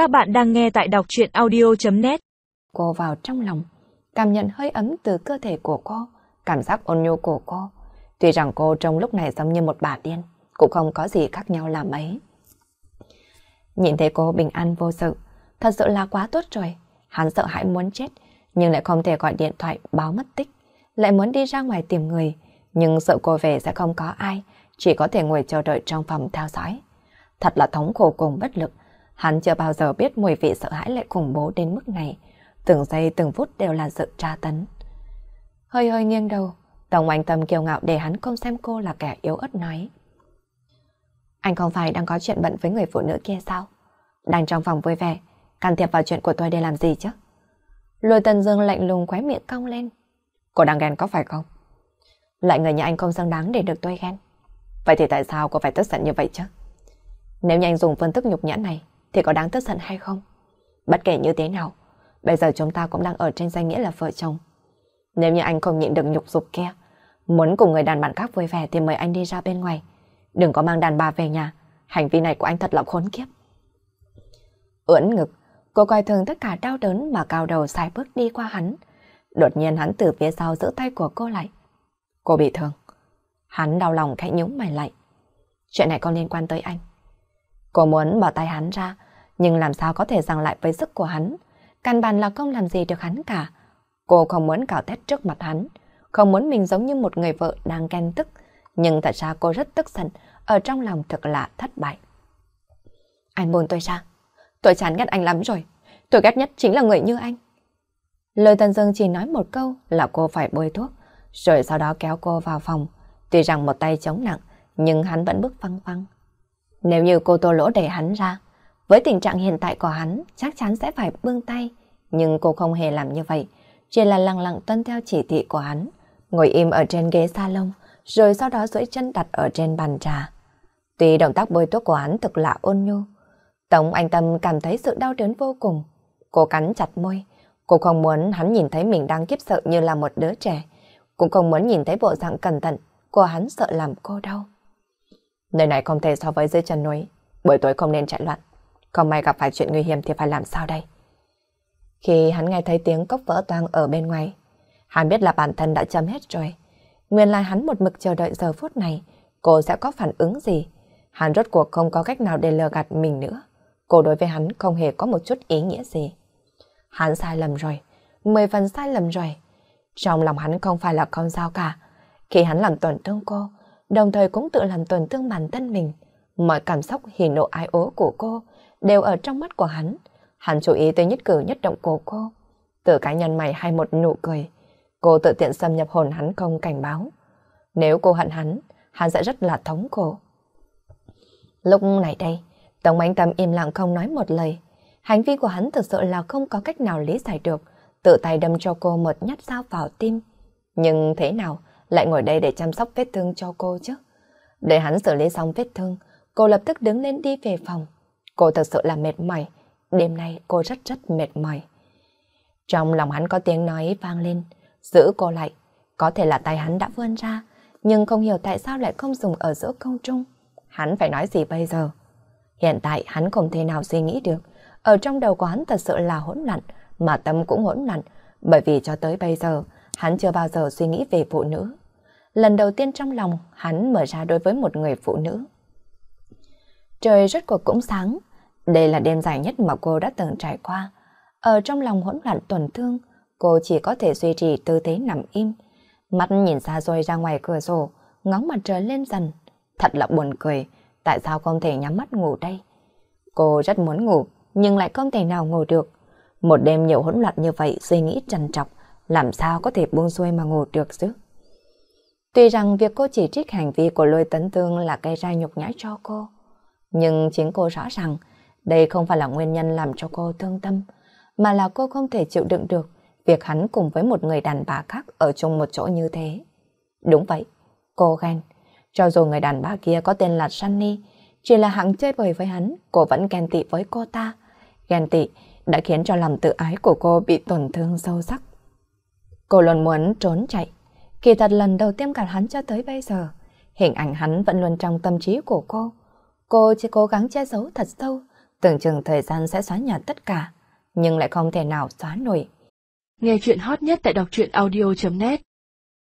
Các bạn đang nghe tại đọc chuyện audio.net Cô vào trong lòng, cảm nhận hơi ấm từ cơ thể của cô, cảm giác ôn nhu của cô. Tuy rằng cô trong lúc này giống như một bà điên, cũng không có gì khác nhau là mấy. Nhìn thấy cô bình an vô sự, thật sự là quá tốt rồi. Hắn sợ hãi muốn chết, nhưng lại không thể gọi điện thoại báo mất tích. Lại muốn đi ra ngoài tìm người, nhưng sợ cô về sẽ không có ai, chỉ có thể ngồi chờ đợi trong phòng theo dõi. Thật là thống khổ cùng bất lực, hắn chưa bao giờ biết mùi vị sợ hãi lại khủng bố đến mức này. Từng giây từng phút đều là sự tra tấn. Hơi hơi nghiêng đầu, Tổng anh tâm kiêu ngạo để hắn không xem cô là kẻ yếu ớt nói. Anh không phải đang có chuyện bận với người phụ nữ kia sao? Đang trong phòng vui vẻ, can thiệp vào chuyện của tôi để làm gì chứ? Lôi tần dương lạnh lùng khóe miệng cong lên. Cô đang ghen có phải không? Lại người nhà anh không xứng đáng để được tôi ghen. Vậy thì tại sao cô phải tức giận như vậy chứ? Nếu như anh dùng phương thức nhục nhã này, thì có đáng tức giận hay không? Bất kể như thế nào, bây giờ chúng ta cũng đang ở trên danh nghĩa là vợ chồng. Nếu như anh không nhịn được nhục dục kia, muốn cùng người đàn bạn khác vui vẻ thì mời anh đi ra bên ngoài. Đừng có mang đàn bà về nhà, hành vi này của anh thật là khốn kiếp. Ưỡn ngực, cô coi thường tất cả đau đớn mà cao đầu sai bước đi qua hắn. Đột nhiên hắn từ phía sau giữ tay của cô lại. Cô bị thương. Hắn đau lòng khẽ nhúng mày lại. Chuyện này có liên quan tới anh. Cô muốn bỏ tay hắn ra, nhưng làm sao có thể giằng lại với sức của hắn. Căn bản là không làm gì được hắn cả. Cô không muốn cào tét trước mặt hắn, không muốn mình giống như một người vợ đang ghen tức. Nhưng thật ra cô rất tức giận, ở trong lòng thật là thất bại. Anh buồn tôi ra. Tôi chán ghét anh lắm rồi. Tôi ghét nhất chính là người như anh. Lời Tần Dương chỉ nói một câu là cô phải bôi thuốc, rồi sau đó kéo cô vào phòng. Tuy rằng một tay chống nặng, nhưng hắn vẫn bước phăng phăng. Nếu như cô tô lỗ đẩy hắn ra, với tình trạng hiện tại của hắn chắc chắn sẽ phải bưng tay. Nhưng cô không hề làm như vậy, chỉ là lặng lặng tuân theo chỉ thị của hắn, ngồi im ở trên ghế salon, rồi sau đó duỗi chân đặt ở trên bàn trà. Tuy động tác bôi thuốc của hắn thực là ôn nhu, Tống Anh Tâm cảm thấy sự đau đớn vô cùng. Cô cắn chặt môi, cô không muốn hắn nhìn thấy mình đang kiếp sợ như là một đứa trẻ, cũng không muốn nhìn thấy bộ dạng cẩn thận của hắn sợ làm cô đau. Nơi này không thể so với dưới chân núi, buổi tối không nên chạy loạn. Không may gặp phải chuyện nguy hiểm thì phải làm sao đây? Khi hắn nghe thấy tiếng cốc vỡ toang ở bên ngoài, hắn biết là bản thân đã chấm hết rồi. Nguyên lai hắn một mực chờ đợi giờ phút này, cô sẽ có phản ứng gì? Hắn rốt cuộc không có cách nào để lừa gạt mình nữa. Cô đối với hắn không hề có một chút ý nghĩa gì. Hắn sai lầm rồi, mười phần sai lầm rồi. Trong lòng hắn không phải là con sao cả. Khi hắn làm tổn thương cô, đồng thời cũng tự làm tổn thương bản thân mình. Mọi cảm xúc hỉ nộ ái ố của cô đều ở trong mắt của hắn. Hắn chú ý tới nhất cử nhất động của cô. Từ cá nhân mày hay một nụ cười, cô tự tiện xâm nhập hồn hắn không cảnh báo. Nếu cô hận hắn, hắn sẽ rất là thống khổ. Lúc này đây, Tống Ánh Tâm im lặng không nói một lời. Hành vi của hắn thực sự là không có cách nào lý giải được, tự tay đâm cho cô một nhát dao vào tim. Nhưng thế nào lại ngồi đây để chăm sóc vết thương cho cô chứ? Để hắn xử lý xong vết thương, cô lập tức đứng lên đi về phòng. Cô thật sự là mệt mỏi, đêm nay cô rất rất mệt mỏi. Trong lòng hắn có tiếng nói vang lên, giữ cô lại. Có thể là tay hắn đã vươn ra, nhưng không hiểu tại sao lại không dùng ở giữa công trung. Hắn phải nói gì bây giờ? Hiện tại hắn không thể nào suy nghĩ được. Ở trong đầu của hắn thật sự là hỗn loạn, mà tâm cũng hỗn loạn, bởi vì cho tới bây giờ, hắn chưa bao giờ suy nghĩ về phụ nữ. Lần đầu tiên trong lòng, hắn mở ra đối với một người phụ nữ. Trời rất cuộc cũng sáng. Đây là đêm dài nhất mà cô đã từng trải qua. Ở trong lòng hỗn loạn tuần thương, cô chỉ có thể duy trì tư thế nằm im. Mắt nhìn xa rồi ra ngoài cửa sổ, ngóng mặt trời lên dần. Thật là buồn cười, tại sao không thể nhắm mắt ngủ đây? Cô rất muốn ngủ, nhưng lại không thể nào ngủ được. Một đêm nhiều hỗn loạn như vậy suy nghĩ trần trọc, làm sao có thể buông xuôi mà ngủ được chứ? Tuy rằng việc cô chỉ trích hành vi của lôi tấn tương là gây ra nhục nhã cho cô, nhưng chính cô rõ ràng đây không phải là nguyên nhân làm cho cô thương tâm, mà là cô không thể chịu đựng được việc hắn cùng với một người đàn bà khác ở chung một chỗ như thế. Đúng vậy, cô ghen. Cho dù người đàn bà kia có tên là Sunny, chỉ là hạng chơi bời với hắn, cô vẫn ghen tị với cô ta. Ghen tị đã khiến cho lòng tự ái của cô bị tổn thương sâu sắc. Cô luôn muốn trốn chạy. Kỳ thật lần đầu tiên gặp hắn cho tới bây giờ, hình ảnh hắn vẫn luôn trong tâm trí của cô. Cô chỉ cố gắng che giấu thật sâu, Tưởng chừng thời gian sẽ xóa nhòa tất cả, nhưng lại không thể nào xóa nổi. Nghe chuyện hot nhất tại đọc truyện audio.net